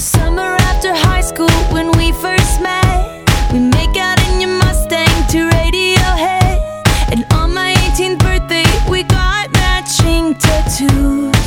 Summer after high school when we first met. We make out in your Mustang to Radiohead. And on my 18th birthday, we got matching tattoos.